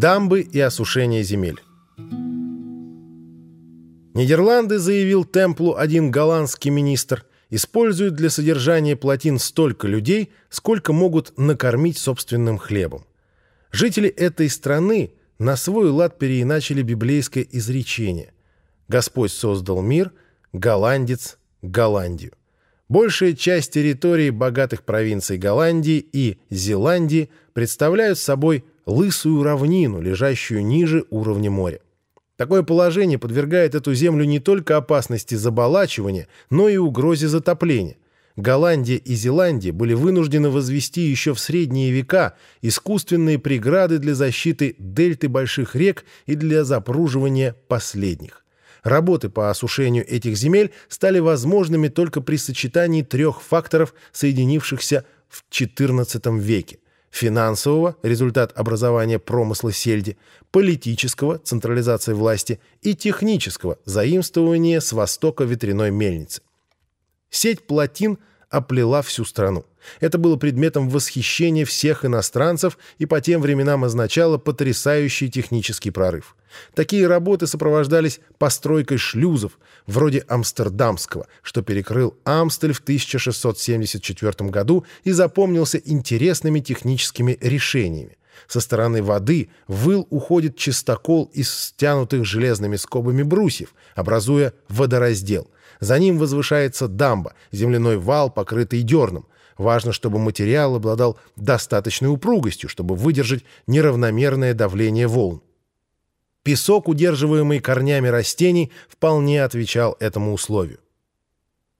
Дамбы и осушение земель. Нидерланды, заявил Темплу один голландский министр, используют для содержания плотин столько людей, сколько могут накормить собственным хлебом. Жители этой страны на свой лад переиначили библейское изречение «Господь создал мир, голландец – Голландию». Большая часть территории богатых провинций Голландии и Зеландии представляют собой лысую равнину, лежащую ниже уровня моря. Такое положение подвергает эту землю не только опасности заболачивания, но и угрозе затопления. Голландия и Зеландия были вынуждены возвести еще в средние века искусственные преграды для защиты дельты больших рек и для запруживания последних. Работы по осушению этих земель стали возможными только при сочетании трех факторов, соединившихся в XIV веке. Финансового – результат образования промысла сельди, политического – централизация власти и технического – заимствования с востока ветряной мельницы. Сеть плотин оплела всю страну. Это было предметом восхищения всех иностранцев и по тем временам означало потрясающий технический прорыв. Такие работы сопровождались постройкой шлюзов, вроде Амстердамского, что перекрыл Амстель в 1674 году и запомнился интересными техническими решениями. Со стороны воды выл уходит чистокол из стянутых железными скобами брусьев, образуя водораздел. За ним возвышается дамба, земляной вал, покрытый дерном. Важно, чтобы материал обладал достаточной упругостью, чтобы выдержать неравномерное давление волн. Песок, удерживаемый корнями растений, вполне отвечал этому условию.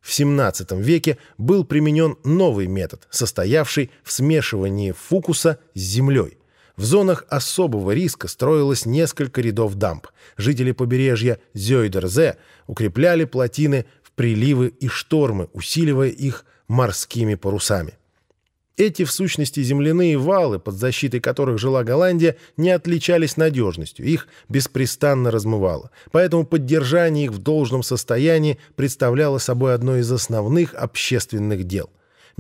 В XVII веке был применен новый метод, состоявший в смешивании фукуса с землей. В зонах особого риска строилось несколько рядов дамб. Жители побережья Зёйдерзе укрепляли плотины в приливы и штормы, усиливая их морскими парусами. Эти, в сущности, земляные валы, под защитой которых жила Голландия, не отличались надежностью, их беспрестанно размывало. Поэтому поддержание их в должном состоянии представляло собой одно из основных общественных дел.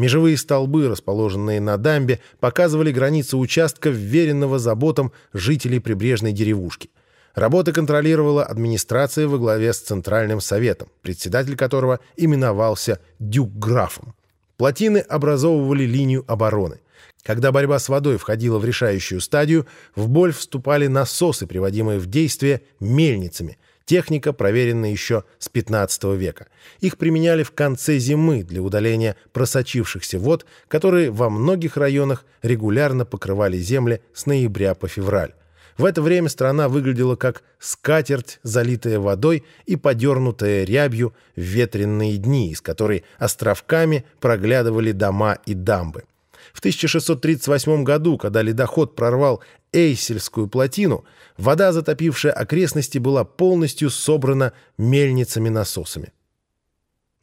Межевые столбы, расположенные на дамбе, показывали границы участка, вверенного заботам жителей прибрежной деревушки. Работы контролировала администрация во главе с Центральным советом, председатель которого именовался дюкграфом. Плотины образовывали линию обороны. Когда борьба с водой входила в решающую стадию, в боль вступали насосы, приводимые в действие мельницами. Техника, проверенная еще с 15 века. Их применяли в конце зимы для удаления просочившихся вод, которые во многих районах регулярно покрывали земли с ноября по февраль. В это время страна выглядела как скатерть, залитая водой и подернутая рябью в ветренные дни, из которой островками проглядывали дома и дамбы. В 1638 году, когда ледоход прорвал Эйсельскую плотину, вода, затопившая окрестности, была полностью собрана мельницами-насосами.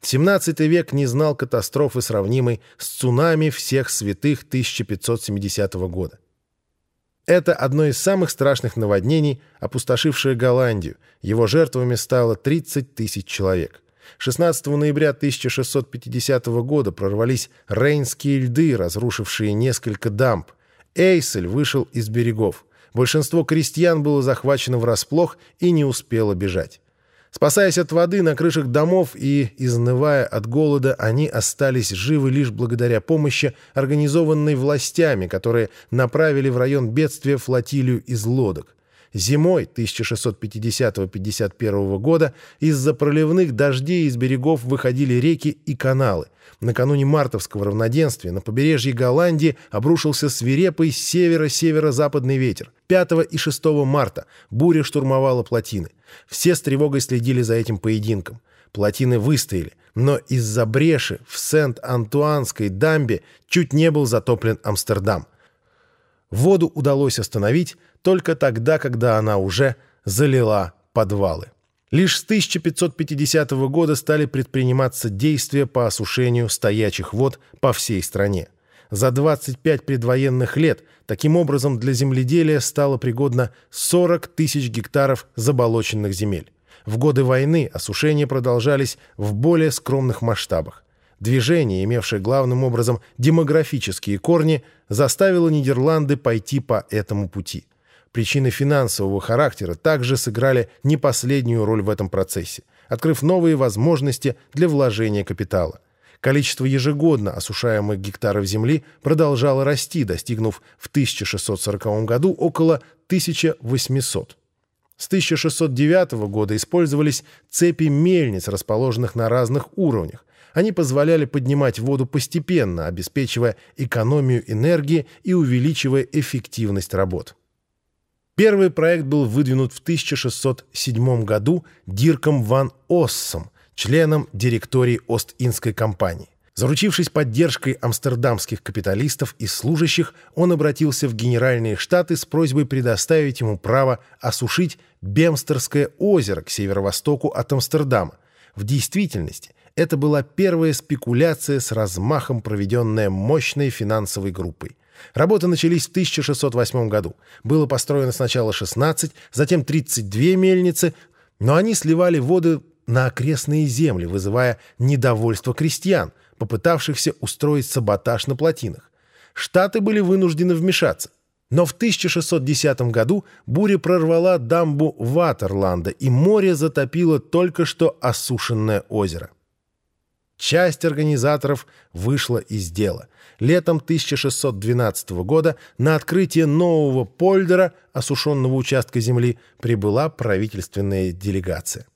XVII век не знал катастрофы, сравнимой с цунами всех святых 1570 года. Это одно из самых страшных наводнений, опустошившее Голландию. Его жертвами стало 30 тысяч человек. 16 ноября 1650 года прорвались рейнские льды, разрушившие несколько дамб. Эйсель вышел из берегов. Большинство крестьян было захвачено врасплох и не успело бежать. Спасаясь от воды на крышах домов и изнывая от голода, они остались живы лишь благодаря помощи, организованной властями, которые направили в район бедствия флотилию из лодок. Зимой 1650-51 года из-за проливных дождей из берегов выходили реки и каналы. Накануне мартовского равноденствия на побережье Голландии обрушился свирепый северо-северо-западный ветер. 5 и 6 марта буря штурмовала плотины. Все с тревогой следили за этим поединком. Плотины выстояли, но из-за бреши в Сент-Антуанской дамбе чуть не был затоплен Амстердам. Воду удалось остановить только тогда, когда она уже залила подвалы. Лишь с 1550 года стали предприниматься действия по осушению стоячих вод по всей стране. За 25 предвоенных лет таким образом для земледелия стало пригодно 40 тысяч гектаров заболоченных земель. В годы войны осушения продолжались в более скромных масштабах. Движение, имевшее главным образом демографические корни, заставило Нидерланды пойти по этому пути – Причины финансового характера также сыграли не последнюю роль в этом процессе, открыв новые возможности для вложения капитала. Количество ежегодно осушаемых гектаров земли продолжало расти, достигнув в 1640 году около 1800. С 1609 года использовались цепи мельниц, расположенных на разных уровнях. Они позволяли поднимать воду постепенно, обеспечивая экономию энергии и увеличивая эффективность работ. Первый проект был выдвинут в 1607 году Дирком ван Оссом, членом директории Ост-Индской компании. Заручившись поддержкой амстердамских капиталистов и служащих, он обратился в Генеральные Штаты с просьбой предоставить ему право осушить Бемстерское озеро к северо-востоку от Амстердама. В действительности это была первая спекуляция с размахом, проведенная мощной финансовой группой. Работы начались в 1608 году. Было построено сначала 16, затем 32 мельницы, но они сливали воды на окрестные земли, вызывая недовольство крестьян – попытавшихся устроить саботаж на плотинах. Штаты были вынуждены вмешаться. Но в 1610 году буря прорвала дамбу Ватерланда, и море затопило только что осушенное озеро. Часть организаторов вышла из дела. Летом 1612 года на открытие нового польдера, осушенного участка земли, прибыла правительственная делегация.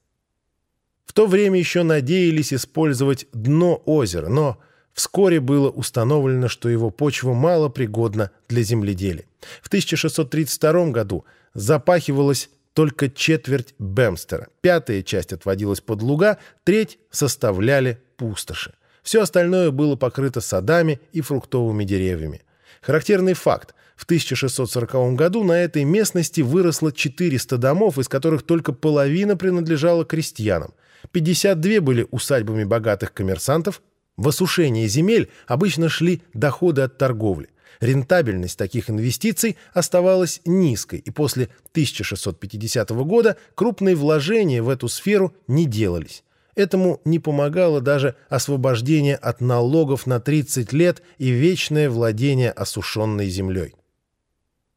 В то время еще надеялись использовать дно озера, но вскоре было установлено, что его почва мало пригодна для земледелия. В 1632 году запахивалась только четверть Бемстера, пятая часть отводилась под луга, треть составляли пустоши. Все остальное было покрыто садами и фруктовыми деревьями. Характерный факт. В 1640 году на этой местности выросло 400 домов, из которых только половина принадлежала крестьянам. 52 были усадьбами богатых коммерсантов. В осушение земель обычно шли доходы от торговли. Рентабельность таких инвестиций оставалась низкой, и после 1650 года крупные вложения в эту сферу не делались. Этому не помогало даже освобождение от налогов на 30 лет и вечное владение осушенной землей.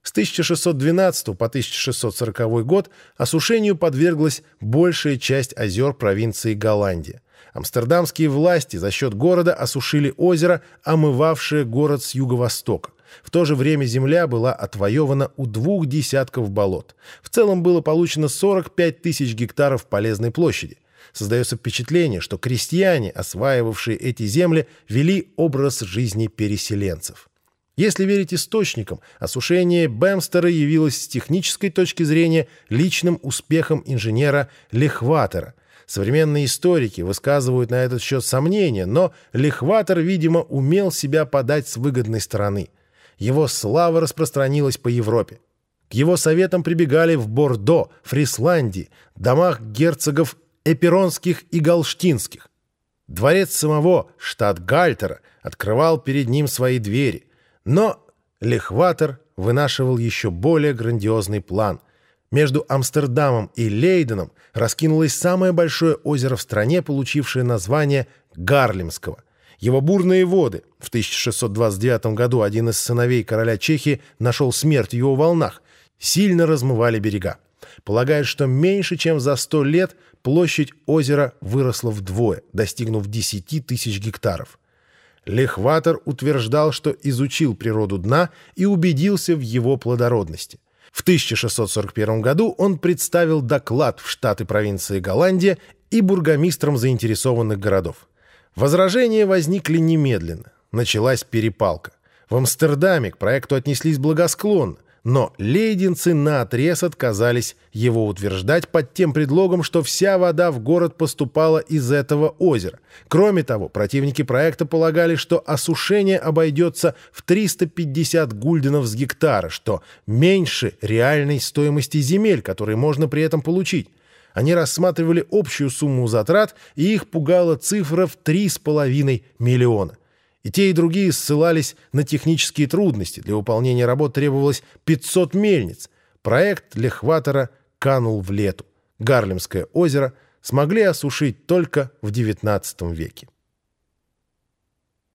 С 1612 по 1640 год осушению подверглась большая часть озер провинции Голландия. Амстердамские власти за счет города осушили озеро, омывавшее город с юго-востока. В то же время земля была отвоевана у двух десятков болот. В целом было получено 45 тысяч гектаров полезной площади. Создается впечатление, что крестьяне, осваивавшие эти земли, вели образ жизни переселенцев. Если верить источникам, осушение Бэмстера явилось с технической точки зрения личным успехом инженера Лехватера. Современные историки высказывают на этот счет сомнения, но Лехватер, видимо, умел себя подать с выгодной стороны. Его слава распространилась по Европе. К его советам прибегали в Бордо, Фрисландии, домах герцогов Эперонских и Галштинских. Дворец самого штат Гальтера открывал перед ним свои двери – но Лехватер вынашивал еще более грандиозный план. Между Амстердамом и Лейденом раскинулось самое большое озеро в стране, получившее название Гарлемского. Его бурные воды, в 1629 году один из сыновей короля Чехии нашел смерть в его волнах, сильно размывали берега. Полагают, что меньше чем за сто лет площадь озера выросла вдвое, достигнув 10 тысяч гектаров. Лехватер утверждал, что изучил природу дна и убедился в его плодородности. В 1641 году он представил доклад в штаты провинции Голландия и бургомистрам заинтересованных городов. Возражения возникли немедленно. Началась перепалка. В Амстердаме к проекту отнеслись благосклонно но лейдинцы наотрез отказались его утверждать под тем предлогом, что вся вода в город поступала из этого озера. Кроме того, противники проекта полагали, что осушение обойдется в 350 гульденов с гектара, что меньше реальной стоимости земель, которые можно при этом получить. Они рассматривали общую сумму затрат, и их пугала цифра в 3,5 миллиона. И те, и другие ссылались на технические трудности. Для выполнения работ требовалось 500 мельниц. Проект Лехватера канул в лету. Гарлемское озеро смогли осушить только в XIX веке.